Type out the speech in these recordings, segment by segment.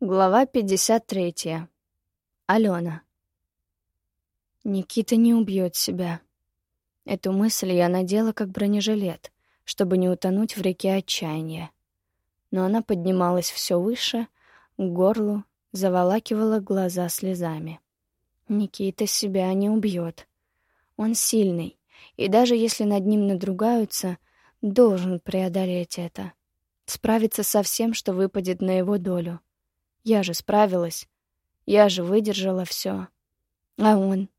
Глава 53. Алена. Никита не убьет себя. Эту мысль я надела как бронежилет, чтобы не утонуть в реке отчаяния. Но она поднималась все выше, к горлу, заволакивала глаза слезами. Никита себя не убьет. Он сильный, и даже если над ним надругаются, должен преодолеть это. Справиться со всем, что выпадет на его долю — я же справилась. Я же выдержала все. А он?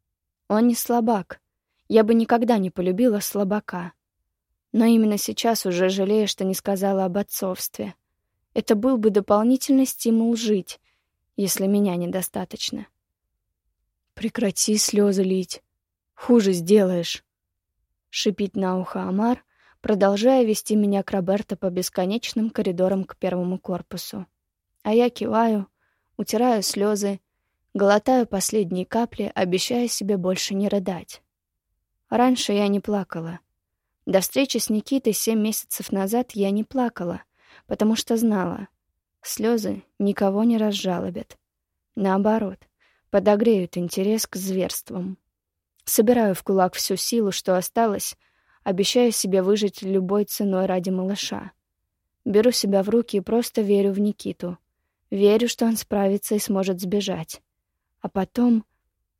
Он не слабак. Я бы никогда не полюбила слабака. Но именно сейчас уже жалею, что не сказала об отцовстве. Это был бы дополнительный стимул жить, если меня недостаточно. Прекрати слезы лить. Хуже сделаешь. Шипит на ухо Амар, продолжая вести меня к Роберто по бесконечным коридорам к первому корпусу. А я киваю, утираю слезы, глотаю последние капли, обещая себе больше не рыдать. Раньше я не плакала. До встречи с Никитой семь месяцев назад я не плакала, потому что знала, слезы никого не разжалобят. Наоборот, подогреют интерес к зверствам. Собираю в кулак всю силу, что осталось, обещаю себе выжить любой ценой ради малыша. Беру себя в руки и просто верю в Никиту — Верю, что он справится и сможет сбежать. А потом...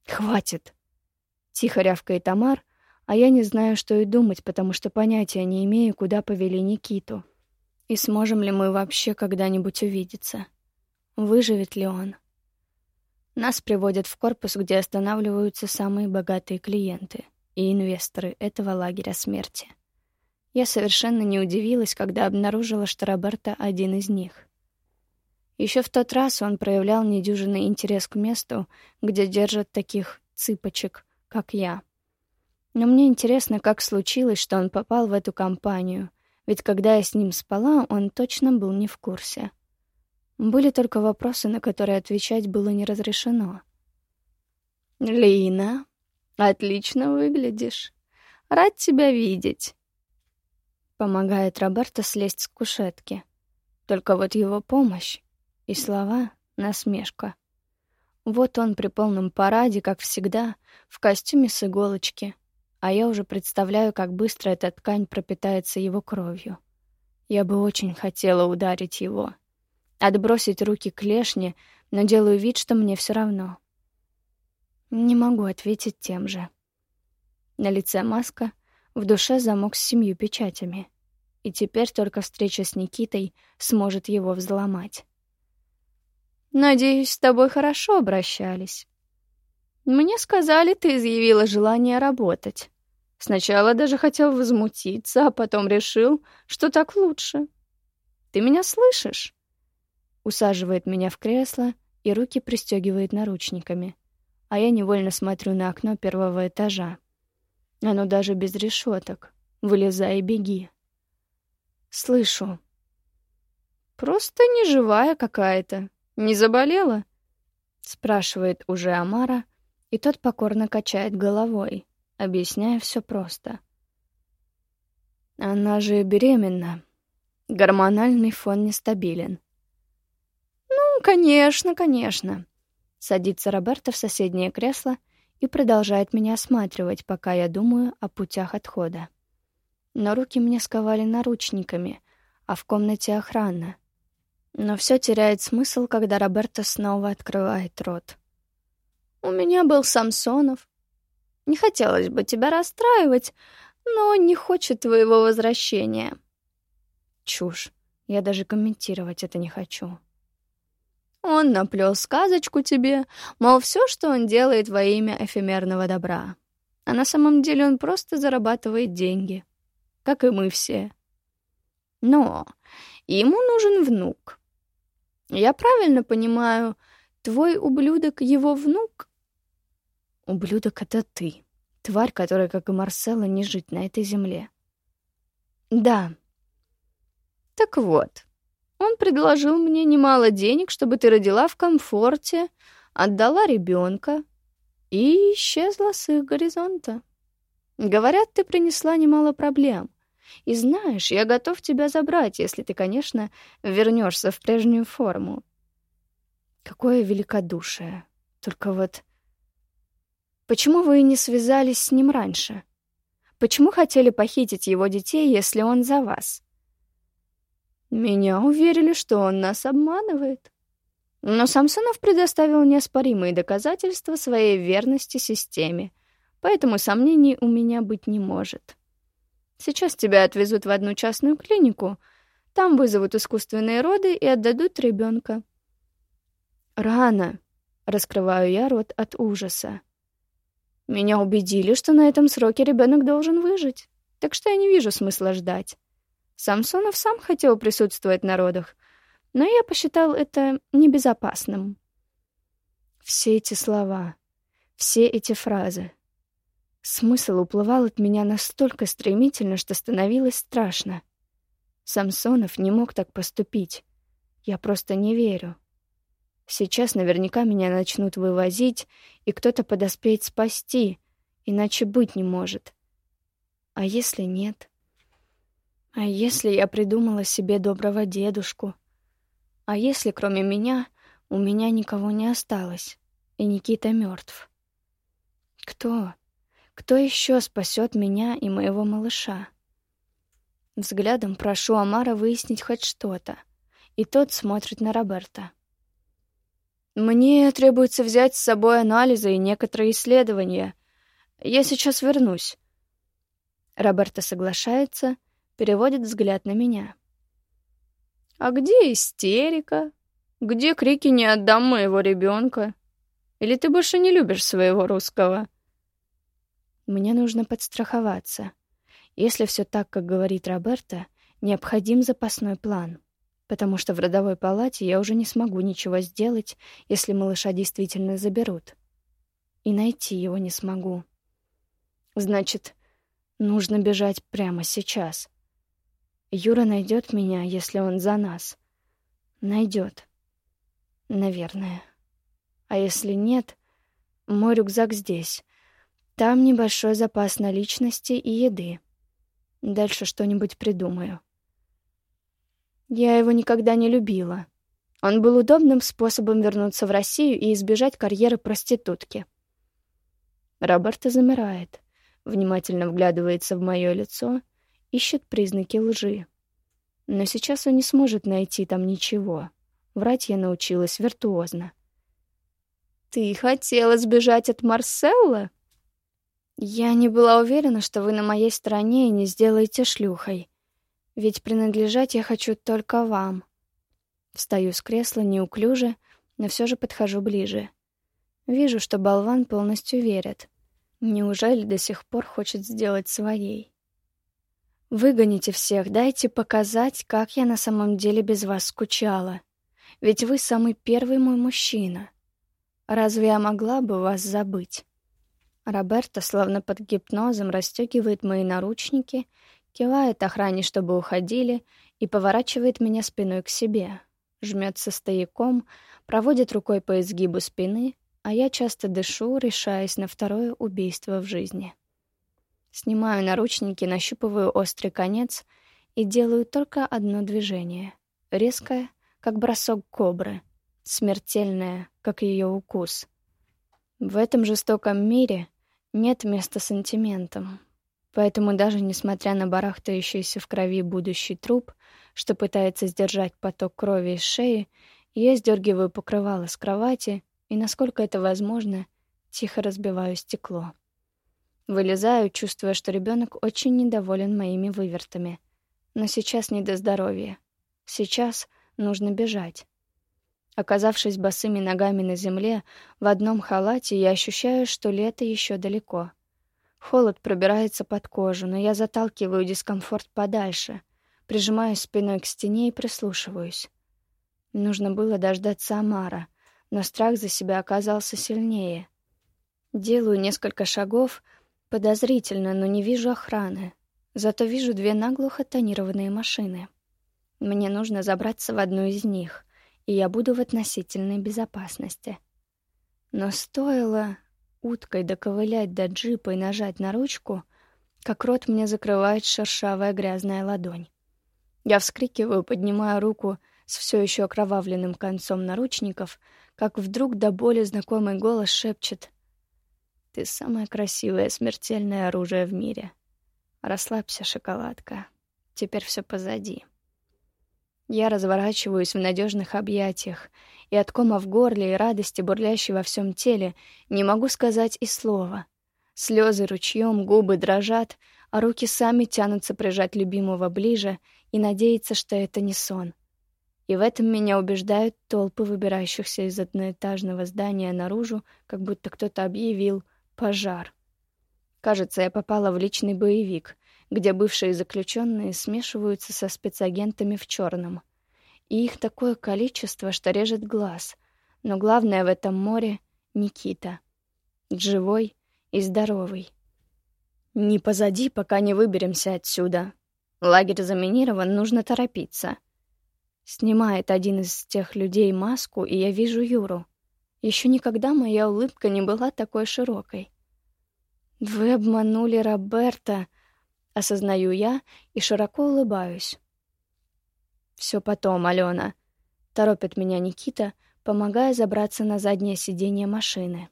Хватит! Тихо рявкает Тамар, а я не знаю, что и думать, потому что понятия не имею, куда повели Никиту. И сможем ли мы вообще когда-нибудь увидеться? Выживет ли он? Нас приводят в корпус, где останавливаются самые богатые клиенты и инвесторы этого лагеря смерти. Я совершенно не удивилась, когда обнаружила, что Роберто один из них. Еще в тот раз он проявлял недюжинный интерес к месту, где держат таких цыпочек, как я. Но мне интересно, как случилось, что он попал в эту компанию, ведь когда я с ним спала, он точно был не в курсе. Были только вопросы, на которые отвечать было не разрешено. «Лина, отлично выглядишь. Рад тебя видеть», — помогает Роберто слезть с кушетки. Только вот его помощь и слова — насмешка. Вот он при полном параде, как всегда, в костюме с иголочки, а я уже представляю, как быстро эта ткань пропитается его кровью. Я бы очень хотела ударить его. Отбросить руки к лешне, но делаю вид, что мне все равно. Не могу ответить тем же. На лице маска, в душе замок с семью печатями. И теперь только встреча с Никитой сможет его взломать. Надеюсь, с тобой хорошо обращались. Мне сказали, ты изъявила желание работать. Сначала даже хотел возмутиться, а потом решил, что так лучше. Ты меня слышишь? Усаживает меня в кресло и руки пристегивает наручниками. А я невольно смотрю на окно первого этажа. Оно даже без решеток. Вылезай и беги. Слышу. Просто неживая какая-то. Не заболела? спрашивает уже Амара, и тот покорно качает головой, объясняя все просто. Она же беременна. Гормональный фон нестабилен. Ну, конечно, конечно. Садится Роберта в соседнее кресло и продолжает меня осматривать, пока я думаю о путях отхода. Но руки мне сковали наручниками, а в комнате охрана — но все теряет смысл, когда Роберто снова открывает рот. «У меня был Самсонов. Не хотелось бы тебя расстраивать, но он не хочет твоего возвращения». Чушь. Я даже комментировать это не хочу. Он наплел сказочку тебе, мол, все, что он делает во имя эфемерного добра. А на самом деле он просто зарабатывает деньги, как и мы все. Но ему нужен внук. Я правильно понимаю, твой ублюдок — его внук? Ублюдок — это ты. Тварь, которая, как и Марсела, не жить на этой земле. Да. Так вот, он предложил мне немало денег, чтобы ты родила в комфорте, отдала ребенка и исчезла с их горизонта. Говорят, ты принесла немало проблем. И знаешь, я готов тебя забрать, если ты, конечно, вернешься в прежнюю форму. Какое великодушие. Только вот... Почему вы не связались с ним раньше? Почему хотели похитить его детей, если он за вас? Меня уверили, что он нас обманывает. Но Самсонов предоставил неоспоримые доказательства своей верности системе, поэтому сомнений у меня быть не может. Сейчас тебя отвезут в одну частную клинику, там вызовут искусственные роды и отдадут ребенка. Рано, раскрываю я рот от ужаса. Меня убедили, что на этом сроке ребенок должен выжить, так что я не вижу смысла ждать. Самсонов сам хотел присутствовать на родах, но я посчитал это небезопасным. Все эти слова, все эти фразы. Смысл уплывал от меня настолько стремительно, что становилось страшно. Самсонов не мог так поступить. Я просто не верю. Сейчас наверняка меня начнут вывозить, и кто-то подоспеет спасти, иначе быть не может. А если нет? А если я придумала себе доброго дедушку? А если кроме меня у меня никого не осталось, и Никита мертв? Кто? Кто еще спасет меня и моего малыша? Взглядом прошу Амара выяснить хоть что-то, и тот смотрит на Роберта. «Мне требуется взять с собой анализы и некоторые исследования. Я сейчас вернусь». Роберто соглашается, переводит взгляд на меня. «А где истерика? Где крики «не отдам моего ребенка»? Или ты больше не любишь своего русского?» Мне нужно подстраховаться. Если все так, как говорит Роберта, необходим запасной план. Потому что в родовой палате я уже не смогу ничего сделать, если малыша действительно заберут. И найти его не смогу. Значит, нужно бежать прямо сейчас. Юра найдет меня, если он за нас. Найдет. Наверное. А если нет, мой рюкзак здесь. Там небольшой запас наличности и еды. Дальше что-нибудь придумаю. Я его никогда не любила. Он был удобным способом вернуться в Россию и избежать карьеры проститутки. Роберто замирает, внимательно вглядывается в мое лицо, ищет признаки лжи. Но сейчас он не сможет найти там ничего. Врать я научилась виртуозно. «Ты хотела сбежать от Марселла?» Я не была уверена, что вы на моей стороне и не сделаете шлюхой. Ведь принадлежать я хочу только вам. Встаю с кресла неуклюже, но все же подхожу ближе. Вижу, что болван полностью верит. Неужели до сих пор хочет сделать своей? Выгоните всех, дайте показать, как я на самом деле без вас скучала. Ведь вы самый первый мой мужчина. Разве я могла бы вас забыть? Роберто, словно под гипнозом, расстегивает мои наручники, кивает охране, чтобы уходили, и поворачивает меня спиной к себе. Жмется стояком, проводит рукой по изгибу спины, а я часто дышу, решаясь на второе убийство в жизни. Снимаю наручники, нащупываю острый конец и делаю только одно движение. Резкое, как бросок кобры, смертельное, как ее укус. В этом жестоком мире нет места сантиментам. Поэтому даже несмотря на барахтающийся в крови будущий труп, что пытается сдержать поток крови из шеи, я сдергиваю покрывало с кровати и, насколько это возможно, тихо разбиваю стекло. Вылезаю, чувствуя, что ребенок очень недоволен моими вывертами. Но сейчас не до здоровья. Сейчас нужно бежать. Оказавшись босыми ногами на земле, в одном халате, я ощущаю, что лето еще далеко. Холод пробирается под кожу, но я заталкиваю дискомфорт подальше, прижимаюсь спиной к стене и прислушиваюсь. Нужно было дождаться Амара, но страх за себя оказался сильнее. Делаю несколько шагов, подозрительно, но не вижу охраны. Зато вижу две наглухо тонированные машины. Мне нужно забраться в одну из них и я буду в относительной безопасности. Но стоило уткой доковылять до джипа и нажать на ручку, как рот мне закрывает шершавая грязная ладонь. Я вскрикиваю, поднимая руку с все еще окровавленным концом наручников, как вдруг до боли знакомый голос шепчет «Ты самое красивое смертельное оружие в мире. Расслабься, шоколадка. Теперь все позади». Я разворачиваюсь в надежных объятиях, и от кома в горле и радости, бурлящей во всем теле, не могу сказать и слова. Слезы ручьем, губы дрожат, а руки сами тянутся прижать любимого ближе и надеяться, что это не сон. И в этом меня убеждают толпы выбирающихся из одноэтажного здания наружу, как будто кто-то объявил «пожар». Кажется, я попала в личный боевик, где бывшие заключенные смешиваются со спецагентами в черном. И их такое количество, что режет глаз. Но главное в этом море — Никита. Живой и здоровый. Не позади, пока не выберемся отсюда. Лагерь заминирован, нужно торопиться. Снимает один из тех людей маску, и я вижу Юру. Еще никогда моя улыбка не была такой широкой. «Вы обманули Роберта», — осознаю я и широко улыбаюсь. «Все потом, Алена», — торопит меня Никита, помогая забраться на заднее сиденье машины.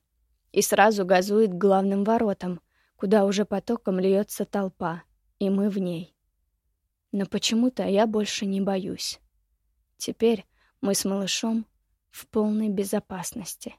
И сразу газует к главным воротам, куда уже потоком льется толпа, и мы в ней. Но почему-то я больше не боюсь. Теперь мы с малышом в полной безопасности.